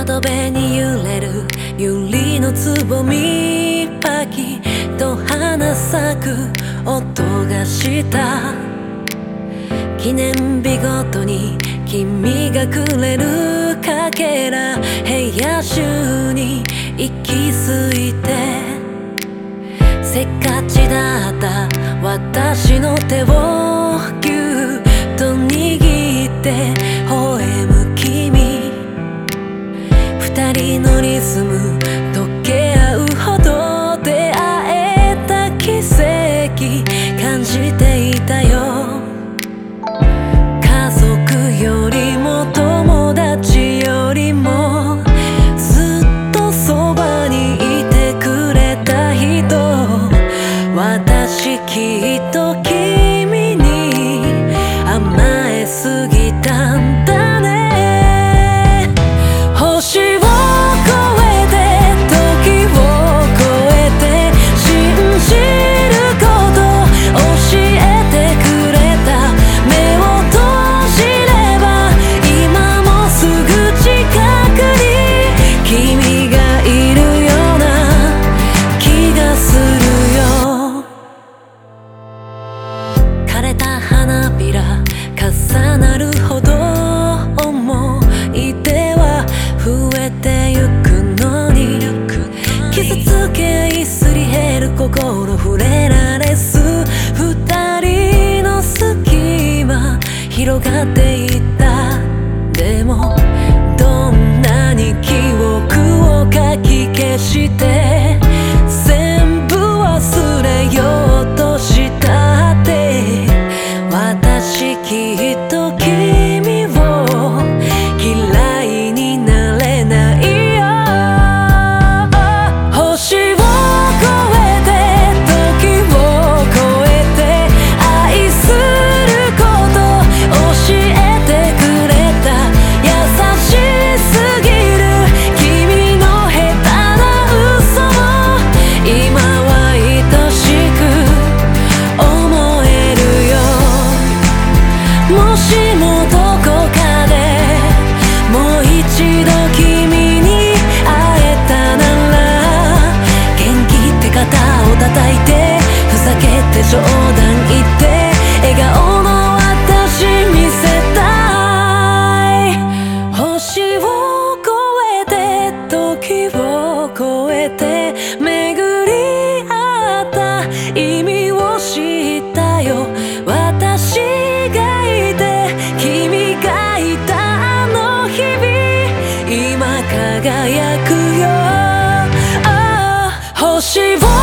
窓辺に揺れる百合のつぼみパキと花咲く音がした。記念日ごとに君がくれるかけら。部屋中に行き着いて。せっかちだった私の手をき触れられず二人の隙間広がって冗談言って笑顔の私見せたい星を越えて時を越えて巡り合った意味を知ったよ。私がいて君がいたあの日々今輝くよ、oh,